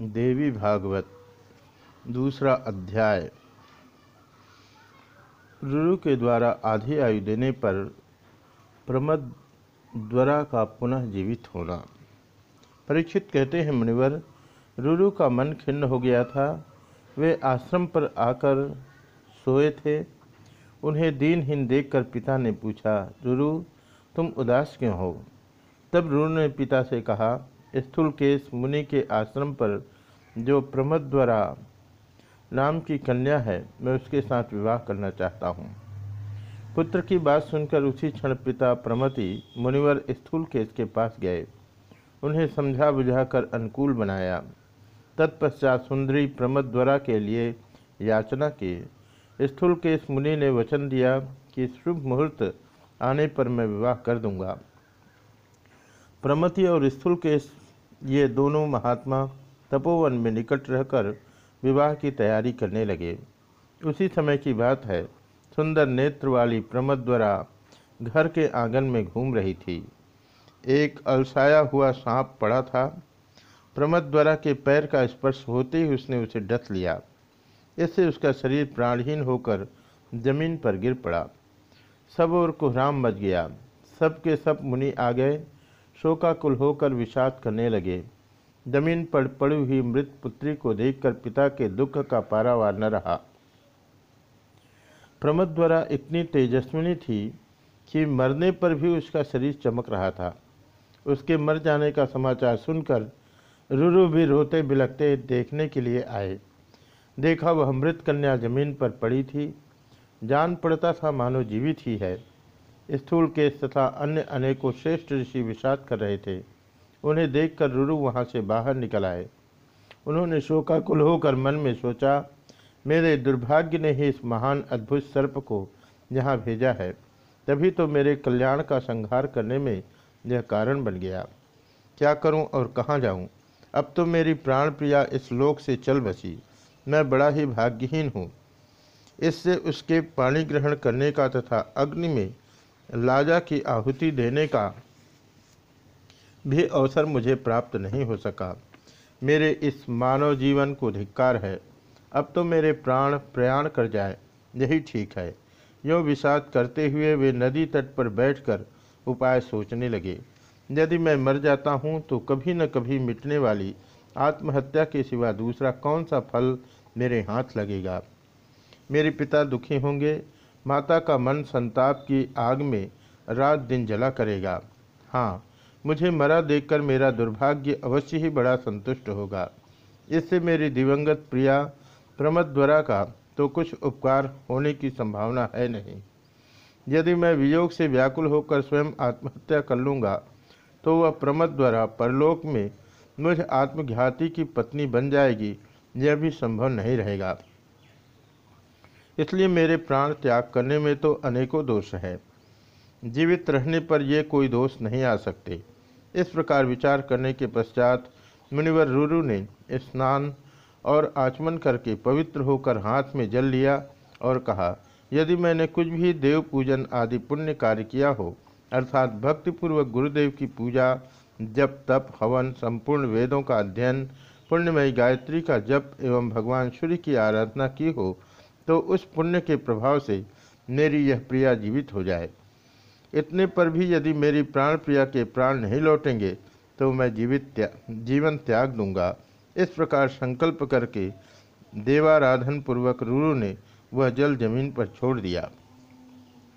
देवी भागवत, दूसरा अध्याय। रुरु के द्वारा आधी आयु देने पर प्रमद द्वरा का पुनः जीवित होना। परीक्षित कहते हैं, मुनिवर, रुरु का मन खिन्न हो गया था। वे आश्रम पर आकर सोए थे। उन्हें दीनहीन देखकर पिता ने पूछा, रुरु, तुम उदास क्यों हो? तब रुरु ने पिता से कहा स्थूल केश मुनि के आश्रम पर जो प्रमद द्वारा नाम की कन्या है, मैं उसके साथ विवाह करना चाहता हूँ। पुत्र की बात सुनकर उसी क्षण पिता प्रमति मुनिवर स्थूल केश के पास गए। उन्हें समझा बुझाकर अनुकूल बनाया। तत्पश्चात सुंदरी प्रमद द्वारा के लिए याचना की। स्थूल केश मुनि ने वचन दिया कि शुभ मुहूर्त आने पर मैं विवाह कर दूँगा। प्रमति और स्थूल केश ये दोनों महात्मा तपोवन में निकट रहकर विवाह की तैयारी करने लगे। उसी समय की बात है, सुंदर नेत्र वाली प्रमद द्वारा घर के आँगन में घूम रही थी। एक अलसाया हुआ सांप पड़ा था। प्रमद द्वारा के पैर का स्पर्श होते ही उसने उसे डस लिया। इससे उसका शरीर प्राणहीन होकर ज़मीन पर गिर पड़ा। सब और कोहराम मच गया। सब के सब मुनि आ गए। शोकाकुल होकर विषाद करने लगे। ज़मीन पर पड़ी हुई मृत पुत्री को देखकर पिता के दुख का पारावार न रहा। प्रमद द्वारा इतनी तेजस्विनी थी कि मरने पर भी उसका शरीर चमक रहा था। उसके मर जाने का समाचार सुनकर रुरु भी रोते बिलकते देखने के लिए आए। देखा वह मृत कन्या ज़मीन पर पड़ी थी। जान पड़ता था मानो जीवित ही है। स्थूल केश तथा अन्य अनेकों श्रेष्ठ ऋषि विषाद कर रहे थे। उन्हें देखकर रुरु वहाँ से बाहर निकल आए। उन्होंने शोकाकुल होकर मन में सोचा, मेरे दुर्भाग्य ने ही इस महान अद्भुत सर्प को यहाँ भेजा है। तभी तो मेरे कल्याण का संहार करने में यह कारण बन गया। क्या करूँ और कहाँ जाऊँ? अब तो मेरी प्राण प्रिया इस लोक से चल बसी। मैं बड़ा ही भाग्यहीन हूँ। इससे उसके पाणी ग्रहण करने का तथा अग्नि में लाजा की आहुति देने का भी अवसर मुझे प्राप्त नहीं हो सका। मेरे इस मानव जीवन को धिक्कार है। अब तो मेरे प्राण प्रयाण कर जाए, यही ठीक है। यो विषाद करते हुए वे नदी तट पर बैठकर उपाय सोचने लगे। यदि मैं मर जाता हूँ तो कभी न कभी मिटने वाली आत्महत्या के सिवा दूसरा कौन सा फल मेरे हाथ लगेगा? मेरे पिता दुखी होंगे माता का मन संताप की आग में रात दिन जला करेगा। हाँ मुझे मरा देखकर मेरा दुर्भाग्य अवश्य ही बड़ा संतुष्ट होगा। इससे मेरी दिवंगत प्रिया प्रमद द्वारा का तो कुछ उपकार होने की संभावना है नहीं। यदि मैं वियोग से व्याकुल होकर स्वयं आत्महत्या कर लूँगा तो वह प्रमद द्वारा परलोक में मुझ आत्मघाती की पत्नी बन जाएगी, यह भी संभव नहीं रहेगा। इसलिए मेरे प्राण त्याग करने में तो अनेकों दोष हैं। जीवित रहने पर ये कोई दोष नहीं आ सकते। इस प्रकार विचार करने के पश्चात मुनिवर रुरु ने स्नान और आचमन करके पवित्र होकर हाथ में जल लिया और कहा, यदि मैंने कुछ भी देव पूजन आदि पुण्य कार्य किया हो, अर्थात भक्तिपूर्वक गुरुदेव की पूजा, जप, तप, हवन, संपूर्ण वेदों का अध्ययन, पुण्यमयी गायत्री का जप एवं भगवान सूर्य की आराधना की हो तो उस पुण्य के प्रभाव से मेरी यह प्रिया जीवित हो जाए। इतने पर भी यदि मेरी प्राण प्रिया के प्राण नहीं लौटेंगे तो मैं जीवित त्या, जीवन त्याग दूँगा। इस प्रकार संकल्प करके देवाराधन पूर्वक रूरू ने वह जल ज़मीन पर छोड़ दिया।